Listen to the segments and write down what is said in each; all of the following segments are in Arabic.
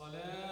الصلاه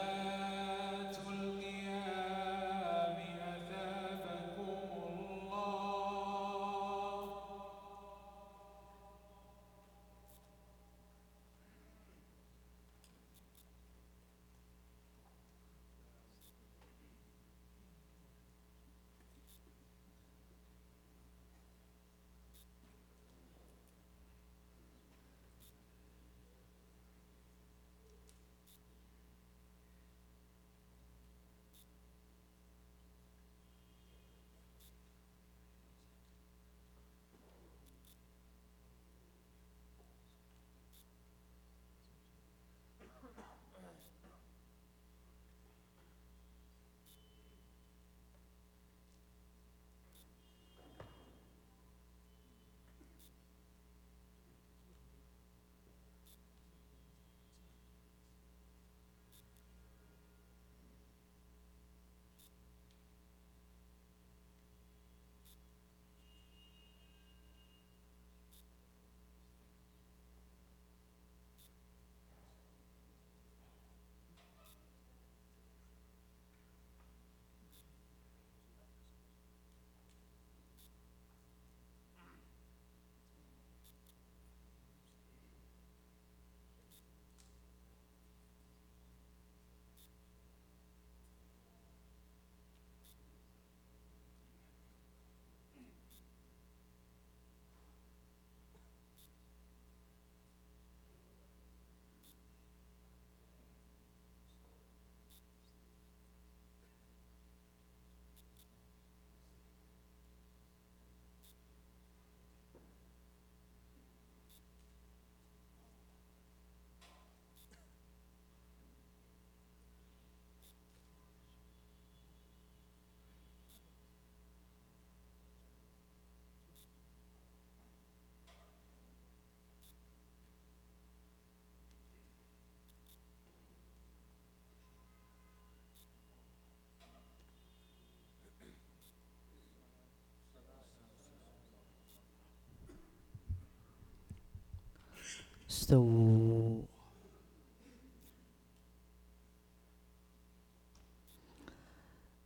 استووا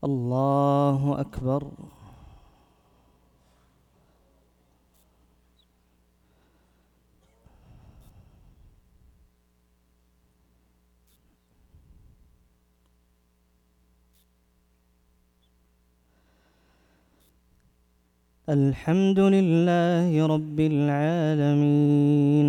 الله أكبر. الحمد لله رب العالمين.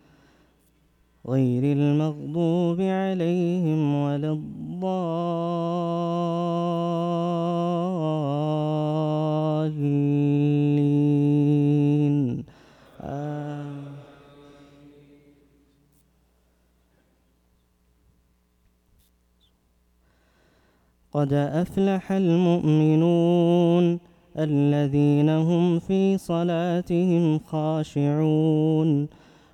غير المغضوب عليهم ولا الضالين. قد أفلح المؤمنون الذين هم في صلاتهم خاشعون.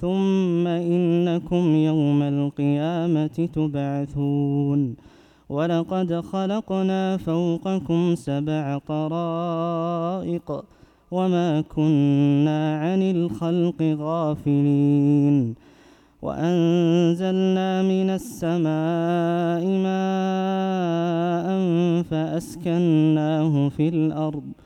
ثم إنكم يوم القيامة تبعثون. ولقد خلقنا فوقكم سبع طرائق وما كنا عن الخلق غافلين. وأنزلنا من السماء ماء فأسكناه في الأرض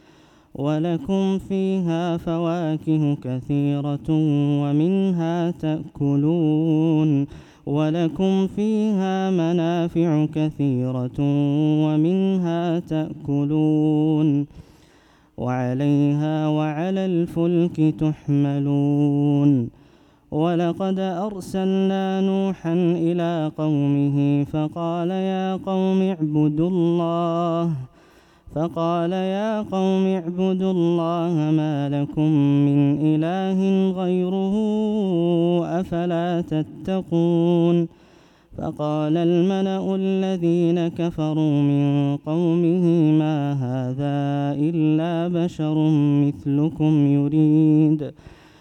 ولكم فيها فواكه كثيرة ومنها تأكلون ولكم فيها منافع كثيرة ومنها تأكلون وعليها وعلى الفلك تحملون ولقد أرسلنا نوحا إلى قومه فقال يا قوم اعبدوا الله فقال يا قوم اعبدوا الله ما لكم من إله غيره أفلا تتقون فقال الملأ الذين كفروا من قومه ما هذا إلا بشر مثلكم يريد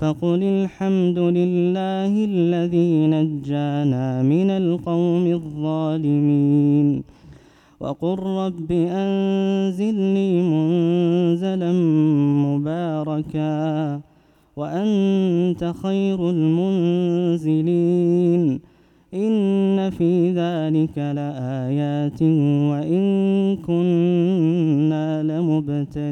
فقل الحمد لله الذي نجانا من القوم الظالمين. وقل رب أنزلني منزلا مباركا وأنت خير المنزلين. إن في ذلك لآيات وإن كنا لمبتلين.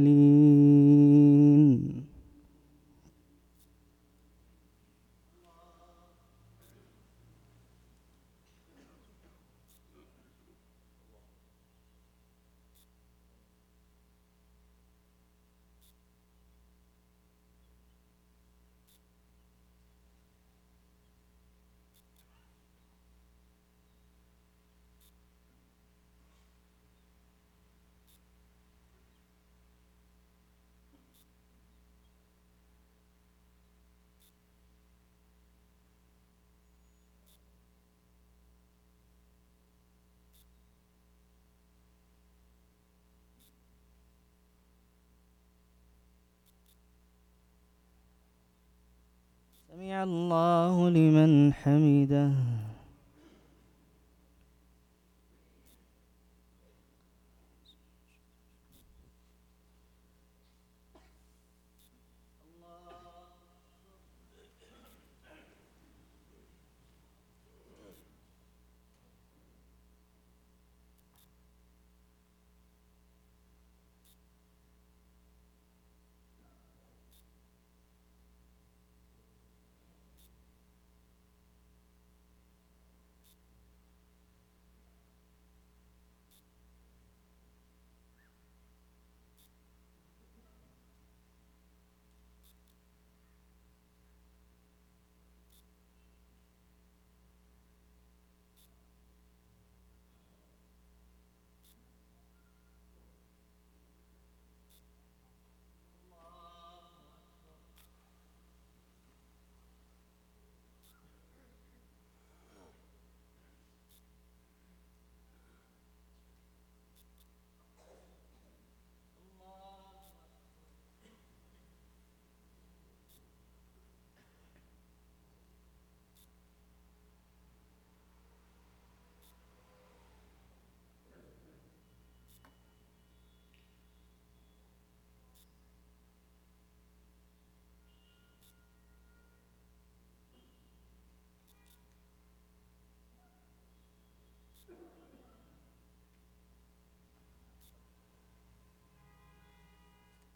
سمع الله لمن حمده.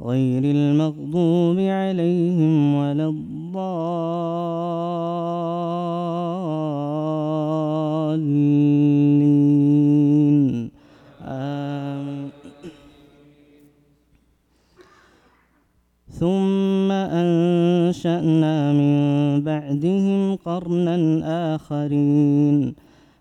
غير المغضوب عليهم ولا الضالين. آمين. ثم أنشأنا من بعدهم قرنا آخرين.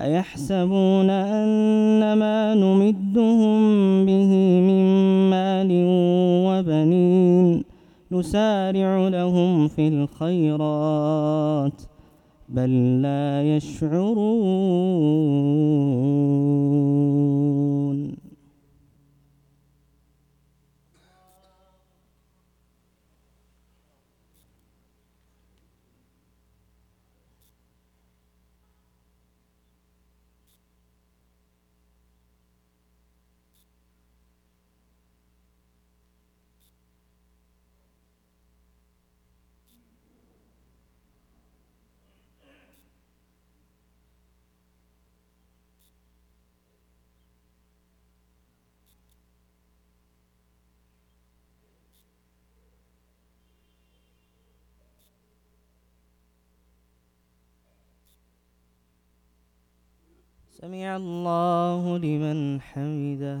أيحسبون أن ما نمدهم به من مال وبنين نسارع لهم في الخيرات بل لا يشعرون سمع الله لمن حمده.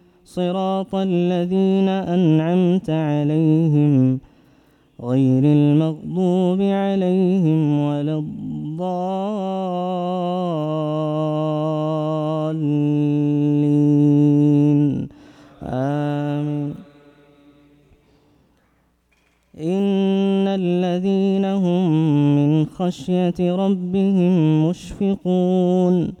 صراط الذين أنعمت عليهم غير المغضوب عليهم ولا الضالين. آمين. إن الذين هم من خشية ربهم مشفقون.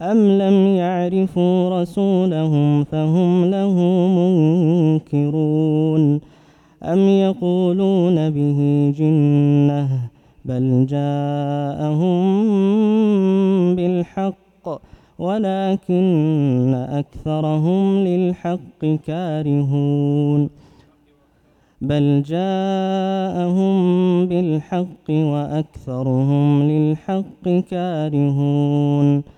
أم لم يعرفوا رسولهم فهم له منكرون أم يقولون به جنة بل جاءهم بالحق ولكن أكثرهم للحق كارهون بل جاءهم بالحق وأكثرهم للحق كارهون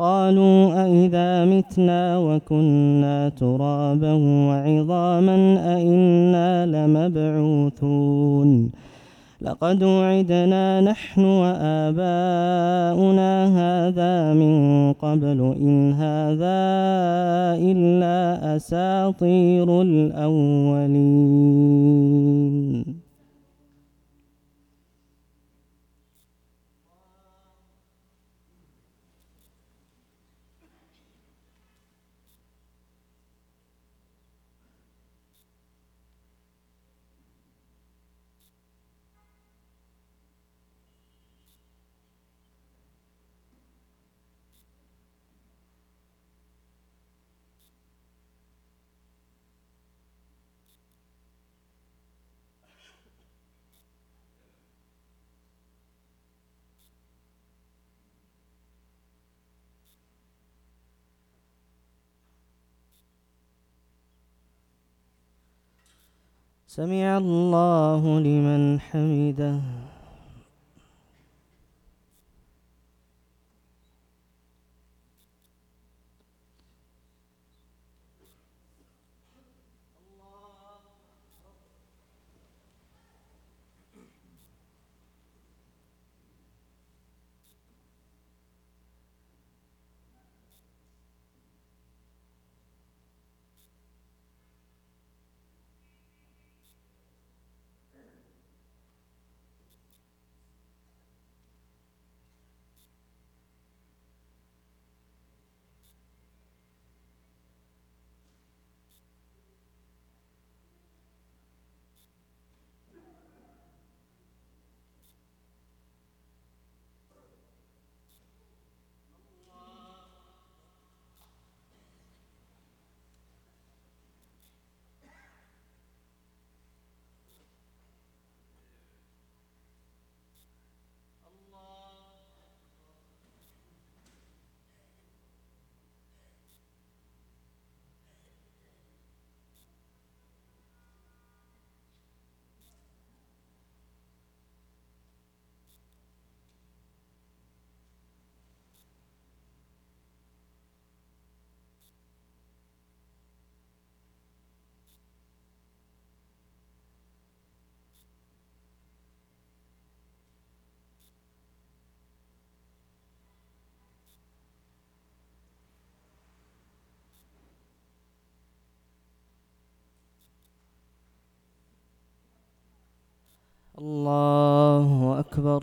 قالوا أئذا متنا وكنا ترابا وعظاما أئنا لمبعوثون لقد وعدنا نحن وآباؤنا هذا من قبل إن هذا إلا أساطير الأولين سمع الله لمن حمده الله أكبر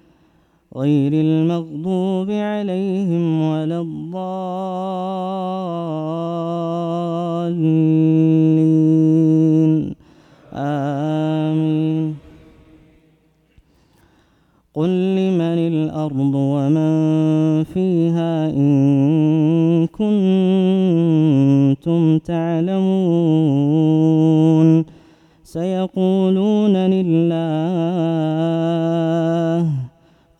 غير المغضوب عليهم ولا الضالين. آمين. قل لمن الأرض ومن فيها إن كنتم تعلمون. سيقولون لله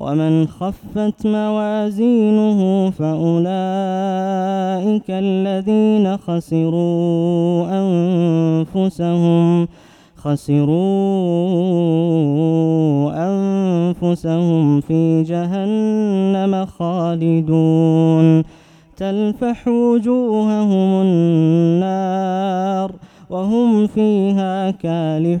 ومن خفت موازينه فأولئك الذين خسروا أنفسهم خسروا أنفسهم في جهنم خالدون. تلفح وجوههم النار وهم فيها كالحون.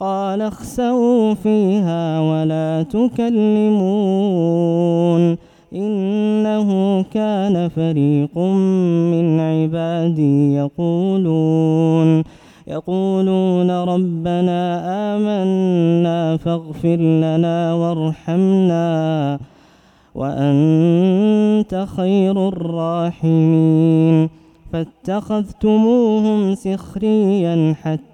قال اخسئوا فيها ولا تكلمون إنه كان فريق من عبادي يقولون يقولون ربنا آمنا فاغفر لنا وارحمنا وأنت خير الراحمين فاتخذتموهم سخريا حتى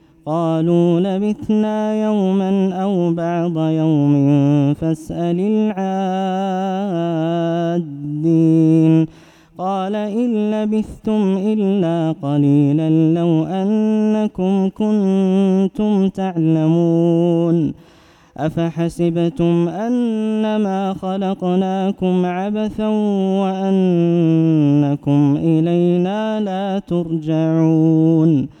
قالوا لبثنا يوما أو بعض يوم فاسأل العادين. قال إن لبثتم إلا قليلا لو أنكم كنتم تعلمون. أفحسبتم أنما خلقناكم عبثا وأنكم إلينا لا ترجعون.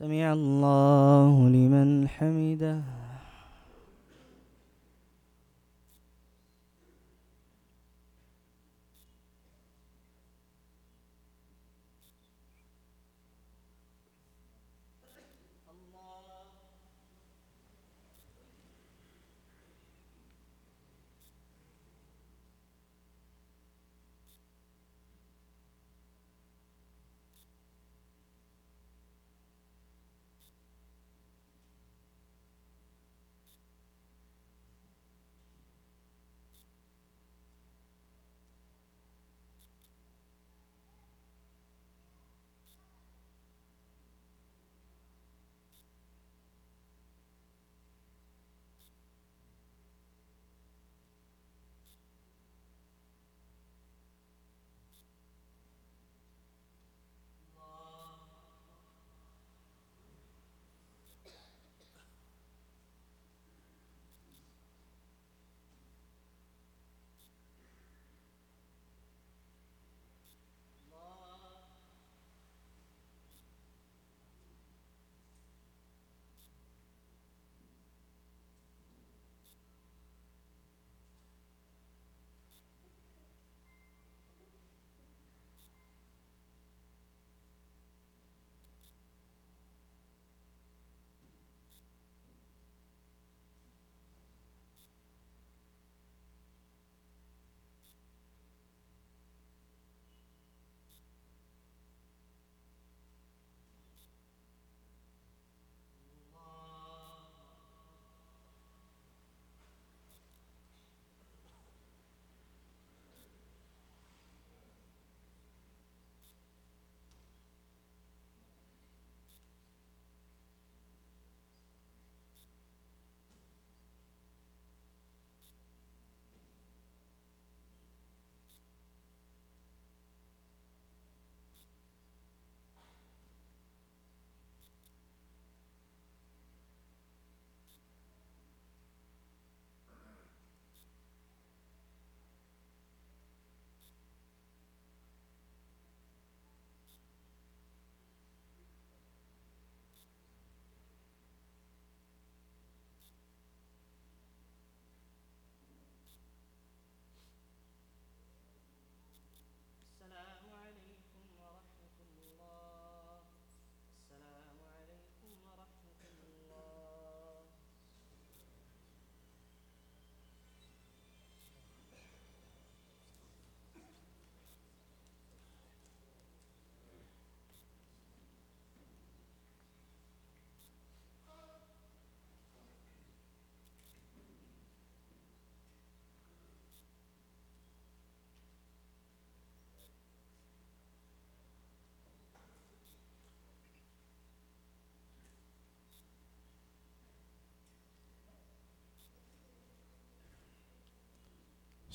سمع الله لمن حمده.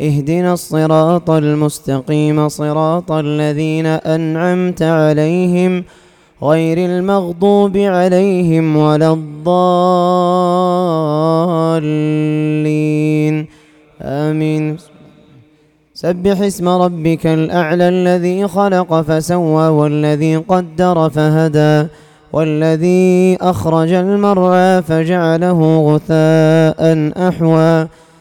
اهدنا الصراط المستقيم صراط الذين أنعمت عليهم غير المغضوب عليهم ولا الضالين. آمين. سبح اسم ربك الأعلى الذي خلق فسوى والذي قدر فهدى والذي أخرج المرعى فجعله غثاء أحوى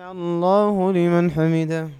الله لمن حمده.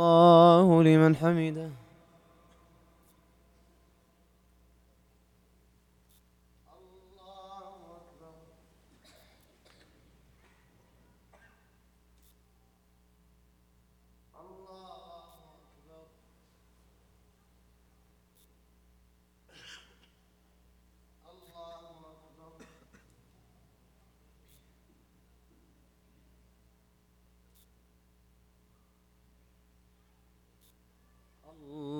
الله لمن حمده.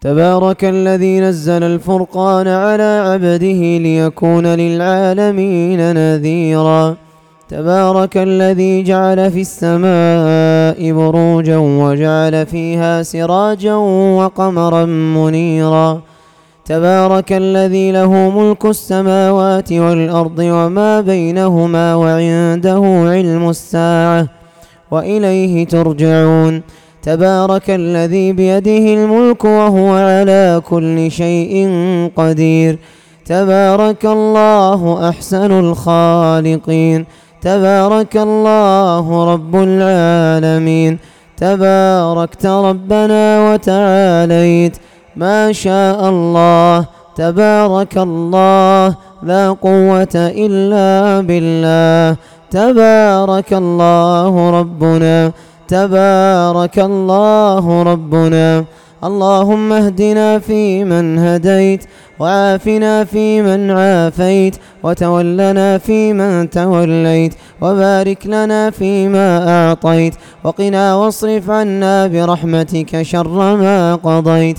تبارك الذي نزل الفرقان على عبده ليكون للعالمين نذيرا. تبارك الذي جعل في السماء بروجا وجعل فيها سراجا وقمرا منيرا. تبارك الذي له ملك السماوات والأرض وما بينهما وعنده علم الساعة. وإليه ترجعون. تبارك الذي بيده الملك وهو على كل شيء قدير. تبارك الله أحسن الخالقين. تبارك الله رب العالمين. تباركت ربنا وتعاليت. ما شاء الله. تبارك الله. لا قوة إلا بالله. تبارك الله ربنا. تبارك الله ربنا. اللهم اهدنا فيمن هديت وعافنا فيمن عافيت وتولنا فيمن توليت وبارك لنا فيما أعطيت وقنا واصرف عنا برحمتك شر ما قضيت.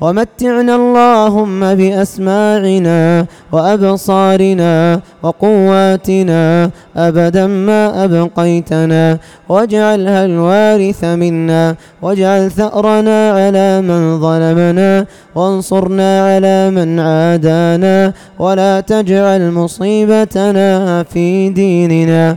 ومتعنا اللهم بأسماعنا وأبصارنا وقواتنا أبدا ما أبقيتنا واجعلها الوارث منا واجعل ثأرنا على من ظلمنا وانصرنا على من عادانا ولا تجعل مصيبتنا في ديننا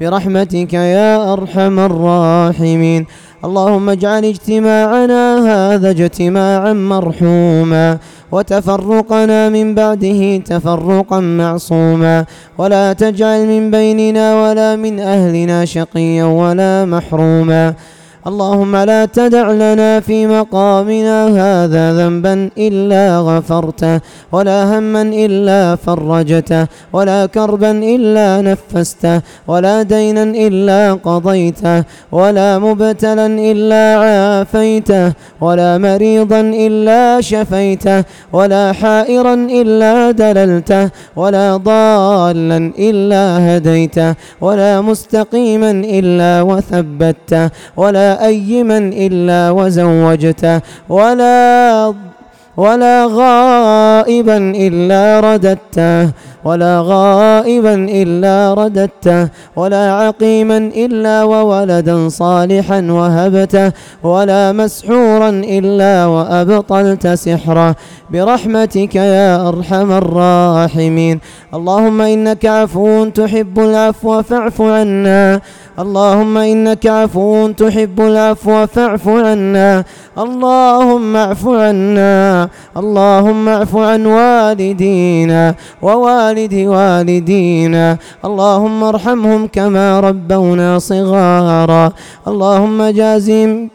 برحمتك يا أرحم الراحمين. اللهم اجعل اجتماعنا هذا اجتماعا مرحوما وتفرقنا من بعده تفرقا معصوما. ولا تجعل من بيننا ولا من أهلنا شقيا ولا محروما. اللهم لا تدع لنا في مقامنا هذا ذنبا إلا غفرته ولا هما إلا فرجته ولا كربا إلا نفسته ولا دينا إلا قضيته ولا مبتلا إلا عافيته ولا مريضا إلا شفيته ولا حائرا إلا دللته ولا ضالا إلا هديته ولا مستقيما إلا وثبته ولا أيما إلا وزوجته ولا ولا غائبا إلا رددته. ولا غائبا إلا رددته ولا عقيما إلا وولدا صالحا وهبته ولا مسحورا إلا وأبطلت سحره. برحمتك يا أرحم الراحمين. اللهم إنك عفو تحب العفو فاعف عنا. اللهم إنك عفو تحب العفو فاعف عنا. اللهم اعف عنا. اللهم اعف عن والدينا ووالد والدينا. اللهم ارحمهم كما ربونا صغارا. اللهم جازهم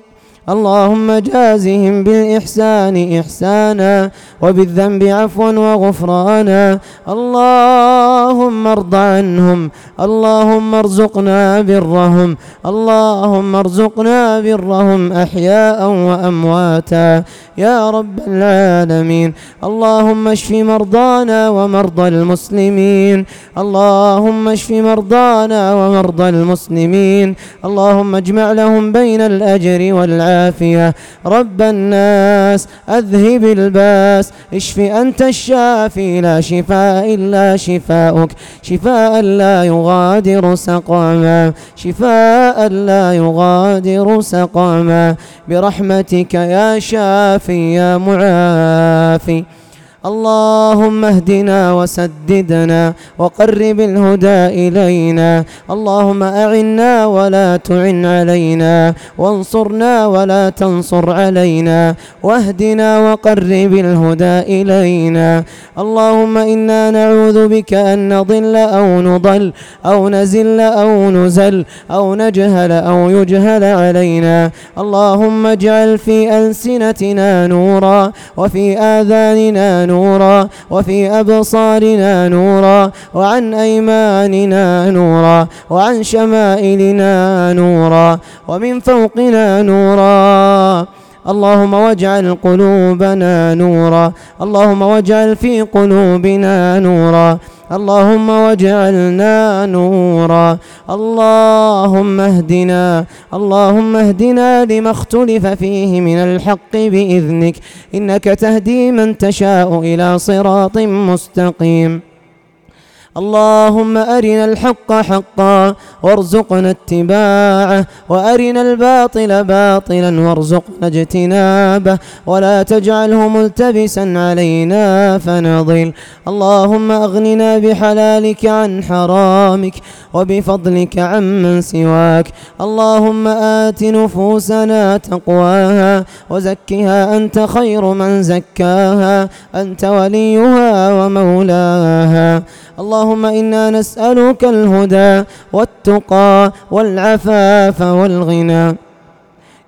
اللهم جازهم بالإحسان إحسانا وبالذنب عفوا وغفرانا. اللهم ارض عنهم اللهم ارزقنا برهم اللهم ارزقنا برهم أحياء وأمواتا. يا رب العالمين اللهم اشف مرضانا ومرضى المسلمين. اللهم اشف مرضانا ومرضى المسلمين. اللهم اجمع لهم بين الأجر والعافية. رب الناس أذهب الباس. اشف أنت الشافي لا شفاء إلا شفاؤك. شفاء لا يغادر سقما. شفاء لا يغادر سقما. برحمتك يا شافي يا معافي. اللهم اهدنا وسددنا وقرب الهدى إلينا. اللهم أعنا ولا تعن علينا. وانصرنا ولا تنصر علينا. واهدنا وقرب الهدى إلينا. اللهم إنا نعوذ بك أن نضل أو نضل أو نزل أو نزل أو نجهل أو يجهل علينا. اللهم اجعل في ألسنتنا نورا وفي آذاننا نورا نورا وفي أبصارنا نورا وعن أيماننا نورا وعن شمائلنا نورا ومن فوقنا نورا. اللهم واجعل قلوبنا نورا. اللهم واجعل في قلوبنا نورا. اللهم واجعلنا نورا. اللهم اهدنا. اللهم اهدنا لما اختلف فيه من الحق بإذنك. إنك تهدي من تشاء إلى صراط مستقيم. اللهم أرنا الحق حقا وارزقنا اتباعه وأرنا الباطل باطلا وارزقنا اجتنابه ولا تجعله ملتبسا علينا فنضل. اللهم أغننا بحلالك عن حرامك وبفضلك عمن سواك. اللهم آت نفوسنا تقواها وزكها أنت خير من زكاها أنت وليها ومولاها. اللهم إنا نسألك الهدى والتقى والعفاف والغنى.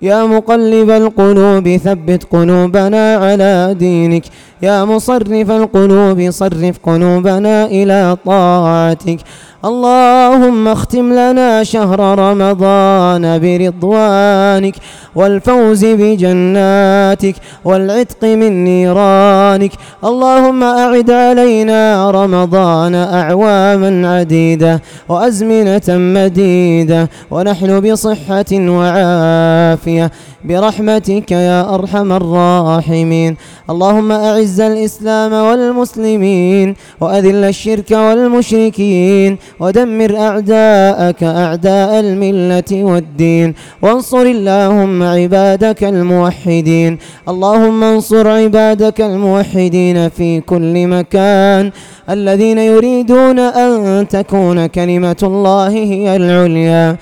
يا مقلب القلوب ثبت قلوبنا على دينك. يا مصرف القلوب صرف قلوبنا إلى طاعتك. اللهم اختم لنا شهر رمضان برضوانك والفوز بجناتك والعتق من نيرانك. اللهم أعد علينا رمضان أعواما عديدة وأزمنة مديدة ونحن بصحة وعافية. برحمتك يا أرحم الراحمين. اللهم أعز الإسلام والمسلمين وأذل الشرك والمشركين ودمر أعداءك أعداء الملة والدين وانصر اللهم عبادك الموحدين. اللهم انصر عبادك الموحدين في كل مكان. الذين يريدون أن تكون كلمة الله هي العليا.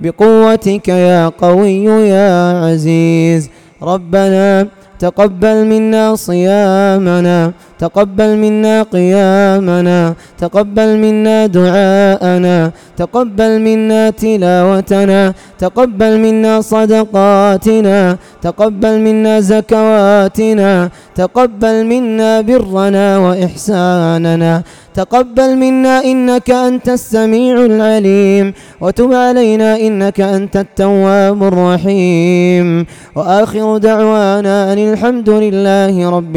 بقوتك يا قوي يا عزيز. ربنا تقبل منا صيامنا. تقبل منا قيامنا تقبل منا دعاءنا تقبل منا تلاوتنا تقبل منا صدقاتنا تقبل منا زكواتنا تقبل منا برنا وإحساننا تقبل منا إنك أنت السميع العليم وتب علينا إنك أنت التواب الرحيم وآخر دعوانا أن الحمد لله رب